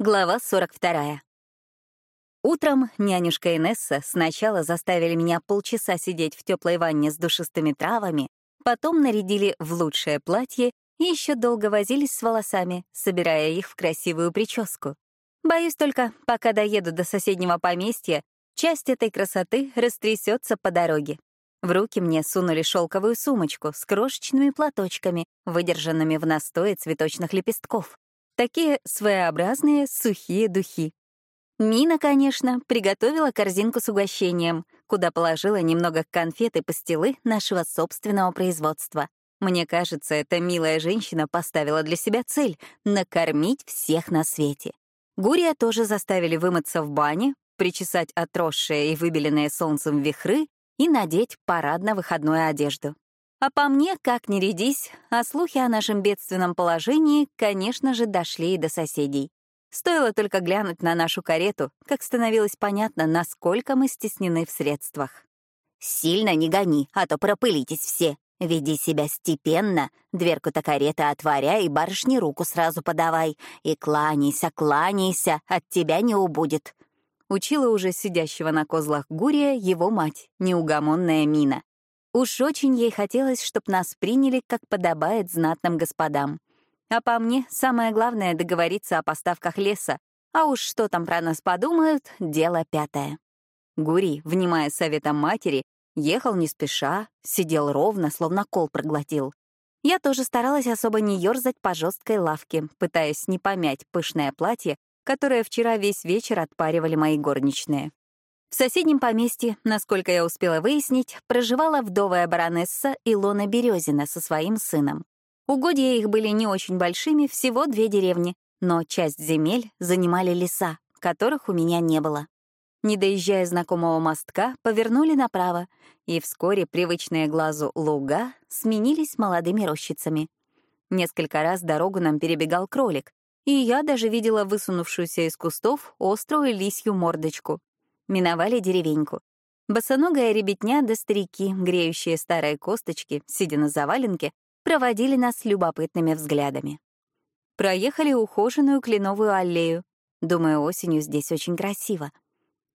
Глава 42. Утром нянюшка Инесса сначала заставили меня полчаса сидеть в теплой ванне с душистыми травами, потом нарядили в лучшее платье и еще долго возились с волосами, собирая их в красивую прическу. Боюсь только, пока доеду до соседнего поместья, часть этой красоты растрясется по дороге. В руки мне сунули шелковую сумочку с крошечными платочками, выдержанными в настое цветочных лепестков. Такие своеобразные сухие духи. Мина, конечно, приготовила корзинку с угощением, куда положила немного конфет и пастилы нашего собственного производства. Мне кажется, эта милая женщина поставила для себя цель — накормить всех на свете. Гурия тоже заставили вымыться в бане, причесать отросшие и выбеленные солнцем вихры и надеть парадно-выходную одежду. А по мне, как ни рядись, а слухи о нашем бедственном положении, конечно же, дошли и до соседей. Стоило только глянуть на нашу карету, как становилось понятно, насколько мы стеснены в средствах. «Сильно не гони, а то пропылитесь все. Веди себя степенно, дверку-то кареты отворяй и барышне руку сразу подавай. И кланяйся, кланяйся, от тебя не убудет», — учила уже сидящего на козлах Гурия его мать, неугомонная Мина. Уж очень ей хотелось, чтобы нас приняли, как подобает знатным господам. А по мне, самое главное — договориться о поставках леса, а уж что там про нас подумают — дело пятое. Гурий, внимая советом матери, ехал не спеша, сидел ровно, словно кол проглотил. Я тоже старалась особо не ёрзать по жесткой лавке, пытаясь не помять пышное платье, которое вчера весь вечер отпаривали мои горничные. В соседнем поместье, насколько я успела выяснить, проживала вдовая баронесса Илона Березина со своим сыном. Угодья их были не очень большими, всего две деревни, но часть земель занимали леса, которых у меня не было. Не доезжая знакомого мостка, повернули направо, и вскоре привычные глазу луга сменились молодыми рощицами. Несколько раз дорогу нам перебегал кролик, и я даже видела высунувшуюся из кустов острую лисью мордочку, Миновали деревеньку. Босоногая ребятня да старики, греющие старые косточки, сидя на заваленке, проводили нас любопытными взглядами. Проехали ухоженную кленовую аллею. Думаю, осенью здесь очень красиво.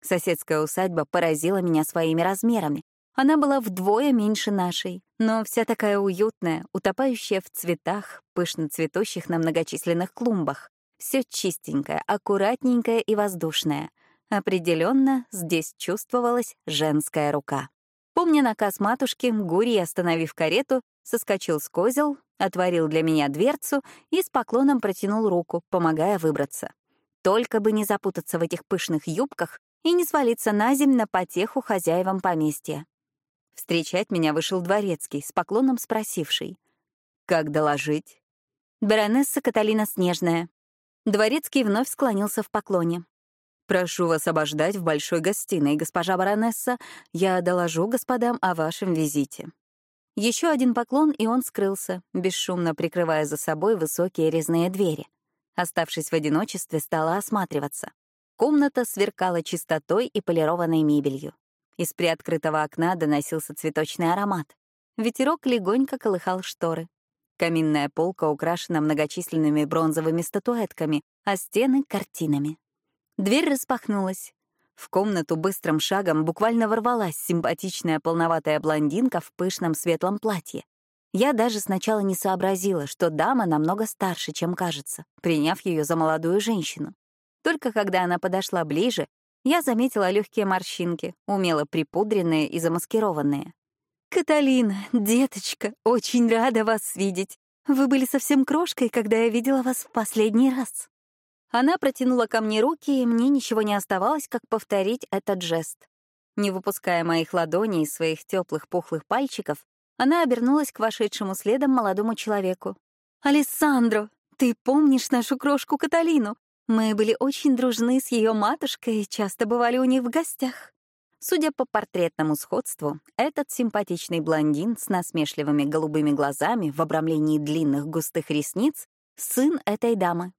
Соседская усадьба поразила меня своими размерами. Она была вдвое меньше нашей, но вся такая уютная, утопающая в цветах, пышно цветущих на многочисленных клумбах. Все чистенькое, аккуратненькое и воздушное — Определенно, здесь чувствовалась женская рука. Помня наказ матушки, Гурий, остановив карету, соскочил с козел, отворил для меня дверцу и с поклоном протянул руку, помогая выбраться. Только бы не запутаться в этих пышных юбках и не свалиться на земь на потеху хозяевам поместья. Встречать меня вышел дворецкий, с поклоном спросивший. «Как доложить?» «Баронесса Каталина Снежная». Дворецкий вновь склонился в поклоне. «Прошу вас обождать в большой гостиной, госпожа баронесса. Я доложу господам о вашем визите». Еще один поклон, и он скрылся, бесшумно прикрывая за собой высокие резные двери. Оставшись в одиночестве, стала осматриваться. Комната сверкала чистотой и полированной мебелью. Из приоткрытого окна доносился цветочный аромат. Ветерок легонько колыхал шторы. Каминная полка украшена многочисленными бронзовыми статуэтками, а стены — картинами. Дверь распахнулась. В комнату быстрым шагом буквально ворвалась симпатичная полноватая блондинка в пышном светлом платье. Я даже сначала не сообразила, что дама намного старше, чем кажется, приняв ее за молодую женщину. Только когда она подошла ближе, я заметила легкие морщинки, умело припудренные и замаскированные. «Каталина, деточка, очень рада вас видеть. Вы были совсем крошкой, когда я видела вас в последний раз». Она протянула ко мне руки, и мне ничего не оставалось, как повторить этот жест. Не выпуская моих ладоней из своих теплых пухлых пальчиков, она обернулась к вошедшему следом молодому человеку. «Алессандро, ты помнишь нашу крошку Каталину? Мы были очень дружны с ее матушкой и часто бывали у них в гостях». Судя по портретному сходству, этот симпатичный блондин с насмешливыми голубыми глазами в обрамлении длинных густых ресниц — сын этой дамы.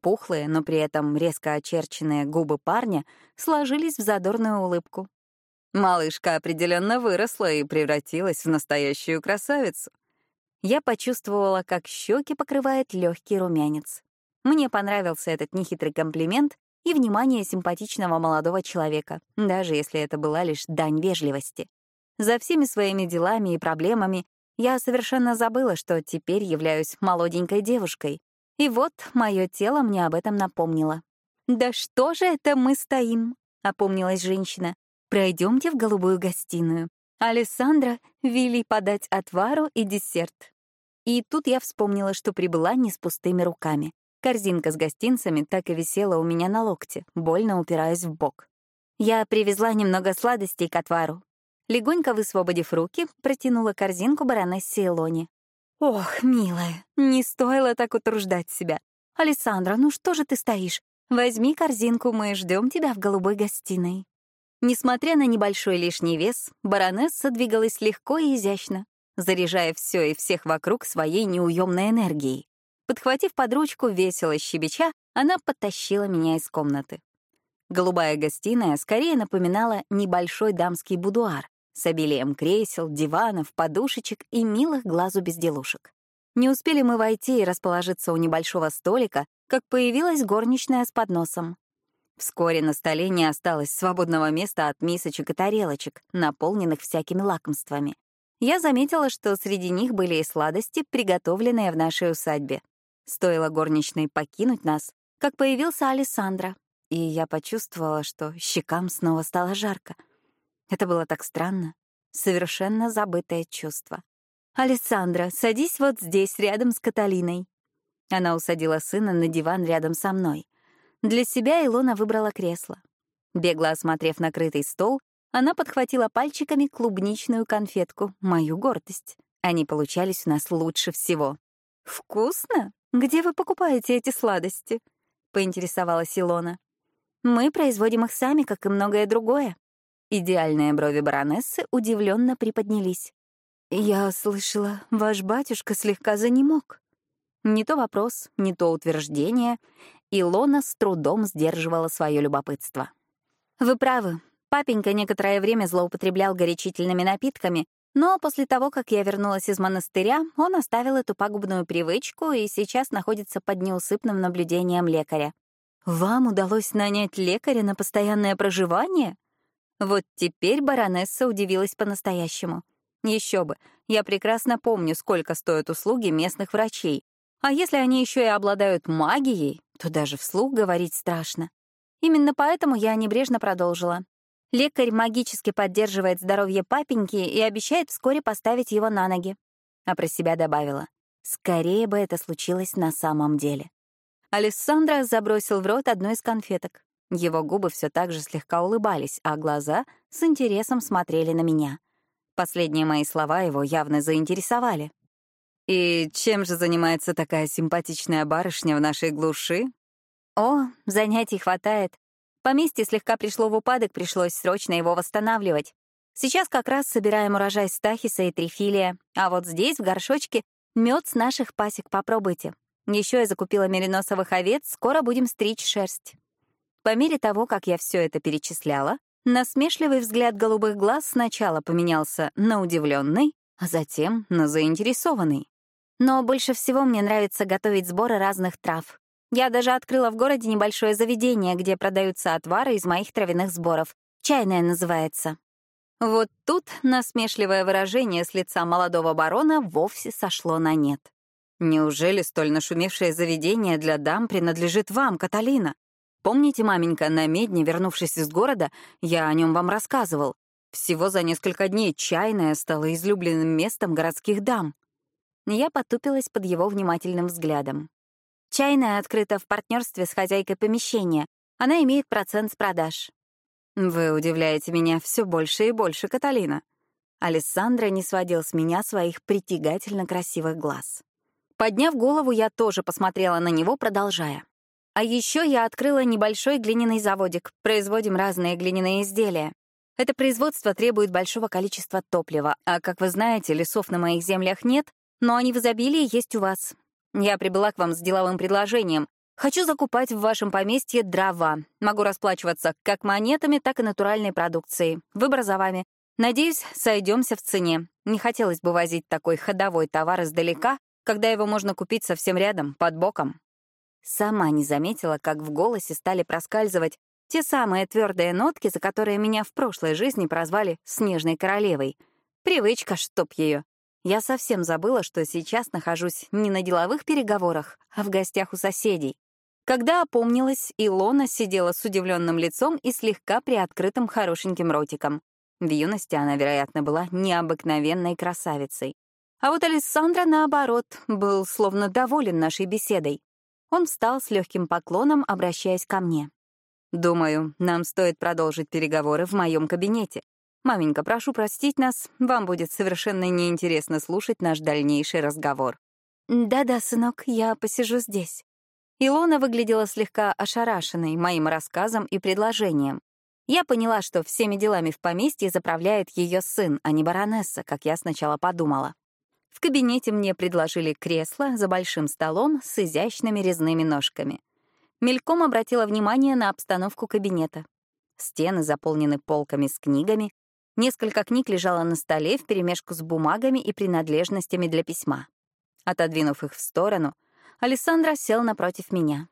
Пухлые, но при этом резко очерченные губы парня сложились в задорную улыбку. Малышка определенно выросла и превратилась в настоящую красавицу. Я почувствовала, как щеки покрывает легкий румянец. Мне понравился этот нехитрый комплимент и внимание симпатичного молодого человека, даже если это была лишь дань вежливости. За всеми своими делами и проблемами я совершенно забыла, что теперь являюсь молоденькой девушкой. И вот мое тело мне об этом напомнило. «Да что же это мы стоим?» — опомнилась женщина. «Пройдемте в голубую гостиную. Алессандра вели подать отвару и десерт». И тут я вспомнила, что прибыла не с пустыми руками. Корзинка с гостинцами так и висела у меня на локте, больно упираясь в бок. Я привезла немного сладостей к отвару. Легонько высвободив руки, протянула корзинку баронессе Илоне. «Ох, милая, не стоило так утруждать себя. Александра, ну что же ты стоишь? Возьми корзинку, мы ждем тебя в голубой гостиной». Несмотря на небольшой лишний вес, баронесса двигалась легко и изящно, заряжая все и всех вокруг своей неуемной энергией. Подхватив под ручку весело щебеча, она подтащила меня из комнаты. Голубая гостиная скорее напоминала небольшой дамский будуар с обилием кресел, диванов, подушечек и милых глазу безделушек. Не успели мы войти и расположиться у небольшого столика, как появилась горничная с подносом. Вскоре на столе не осталось свободного места от мисочек и тарелочек, наполненных всякими лакомствами. Я заметила, что среди них были и сладости, приготовленные в нашей усадьбе. Стоило горничной покинуть нас, как появился Александра, и я почувствовала, что щекам снова стало жарко. Это было так странно, совершенно забытое чувство. «Александра, садись вот здесь, рядом с Каталиной». Она усадила сына на диван рядом со мной. Для себя Илона выбрала кресло. Бегло осмотрев накрытый стол, она подхватила пальчиками клубничную конфетку, мою гордость. Они получались у нас лучше всего. «Вкусно? Где вы покупаете эти сладости?» — поинтересовалась Илона. «Мы производим их сами, как и многое другое». Идеальные брови баронессы удивленно приподнялись. «Я слышала, ваш батюшка слегка занемог». Не то вопрос, не то утверждение. Илона с трудом сдерживала свое любопытство. «Вы правы. Папенька некоторое время злоупотреблял горячительными напитками, но после того, как я вернулась из монастыря, он оставил эту пагубную привычку и сейчас находится под неусыпным наблюдением лекаря. «Вам удалось нанять лекаря на постоянное проживание?» Вот теперь баронесса удивилась по-настоящему. Еще бы, я прекрасно помню, сколько стоят услуги местных врачей. А если они еще и обладают магией, то даже вслух говорить страшно. Именно поэтому я небрежно продолжила. Лекарь магически поддерживает здоровье папеньки и обещает вскоре поставить его на ноги. А про себя добавила. Скорее бы это случилось на самом деле. Алессандро забросил в рот одну из конфеток. Его губы все так же слегка улыбались, а глаза с интересом смотрели на меня. Последние мои слова его явно заинтересовали. «И чем же занимается такая симпатичная барышня в нашей глуши?» «О, занятий хватает. Поместье слегка пришло в упадок, пришлось срочно его восстанавливать. Сейчас как раз собираем урожай стахиса и трифилия, а вот здесь, в горшочке, мед с наших пасек попробуйте. Еще я закупила мериносовых овец, скоро будем стричь шерсть. По мере того, как я все это перечисляла, насмешливый взгляд голубых глаз сначала поменялся на удивленный, а затем на заинтересованный. Но больше всего мне нравится готовить сборы разных трав. Я даже открыла в городе небольшое заведение, где продаются отвары из моих травяных сборов. Чайное называется. Вот тут насмешливое выражение с лица молодого барона вовсе сошло на нет. «Неужели столь нашумевшее заведение для дам принадлежит вам, Каталина? Помните, маменька, на медне, вернувшись из города, я о нем вам рассказывал. Всего за несколько дней чайное стало излюбленным местом городских дам». Я потупилась под его внимательным взглядом. Чайная открыта в партнерстве с хозяйкой помещения. Она имеет процент с продаж. Вы удивляете меня все больше и больше, Каталина. Алессандра не сводил с меня своих притягательно красивых глаз. Подняв голову, я тоже посмотрела на него, продолжая. А еще я открыла небольшой глиняный заводик. Производим разные глиняные изделия. Это производство требует большого количества топлива, а, как вы знаете, лесов на моих землях нет, но они в изобилии есть у вас. Я прибыла к вам с деловым предложением. Хочу закупать в вашем поместье дрова. Могу расплачиваться как монетами, так и натуральной продукцией. Выбор за вами. Надеюсь, сойдемся в цене. Не хотелось бы возить такой ходовой товар издалека, когда его можно купить совсем рядом, под боком. Сама не заметила, как в голосе стали проскальзывать те самые твердые нотки, за которые меня в прошлой жизни прозвали «снежной королевой». Привычка, чтоб ее. Я совсем забыла, что сейчас нахожусь не на деловых переговорах, а в гостях у соседей. Когда опомнилась, Илона сидела с удивленным лицом и слегка приоткрытым хорошеньким ротиком. В юности она, вероятно, была необыкновенной красавицей. А вот Александра, наоборот, был словно доволен нашей беседой. Он встал с легким поклоном, обращаясь ко мне. «Думаю, нам стоит продолжить переговоры в моем кабинете. Маменька, прошу простить нас, вам будет совершенно неинтересно слушать наш дальнейший разговор». «Да-да, сынок, я посижу здесь». Илона выглядела слегка ошарашенной моим рассказом и предложением. Я поняла, что всеми делами в поместье заправляет ее сын, а не баронесса, как я сначала подумала. В кабинете мне предложили кресло за большим столом с изящными резными ножками. Мельком обратила внимание на обстановку кабинета. Стены заполнены полками с книгами, несколько книг лежало на столе вперемешку с бумагами и принадлежностями для письма. Отодвинув их в сторону, Александра сел напротив меня.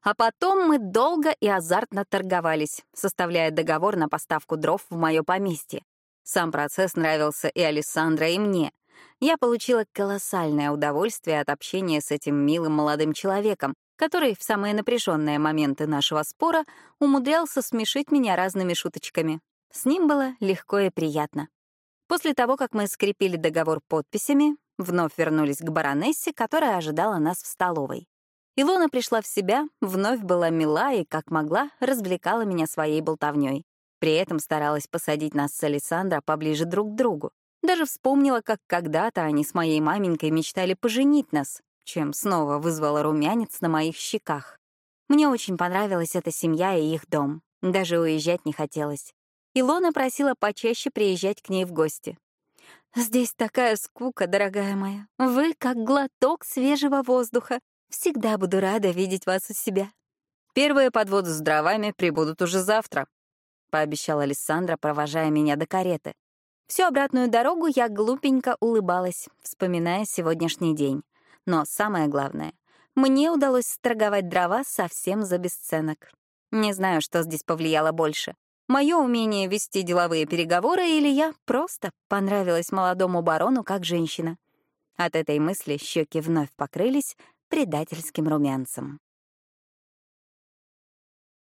А потом мы долго и азартно торговались, составляя договор на поставку дров в мое поместье. Сам процесс нравился и Александра, и мне. Я получила колоссальное удовольствие от общения с этим милым молодым человеком, который в самые напряженные моменты нашего спора умудрялся смешить меня разными шуточками. С ним было легко и приятно. После того, как мы скрепили договор подписями, вновь вернулись к баронессе, которая ожидала нас в столовой. Илона пришла в себя, вновь была мила и, как могла, развлекала меня своей болтовней. При этом старалась посадить нас с Александра поближе друг к другу. Даже вспомнила, как когда-то они с моей маменькой мечтали поженить нас, чем снова вызвала румянец на моих щеках. Мне очень понравилась эта семья и их дом. Даже уезжать не хотелось. Илона просила почаще приезжать к ней в гости. «Здесь такая скука, дорогая моя. Вы как глоток свежего воздуха. Всегда буду рада видеть вас у себя». «Первые подводы с дровами прибудут уже завтра», — пообещала Александра, провожая меня до кареты. Всю обратную дорогу я глупенько улыбалась, вспоминая сегодняшний день. Но самое главное, мне удалось сторговать дрова совсем за бесценок. Не знаю, что здесь повлияло больше. Мое умение вести деловые переговоры или я просто понравилась молодому барону как женщина. От этой мысли щеки вновь покрылись предательским румянцем.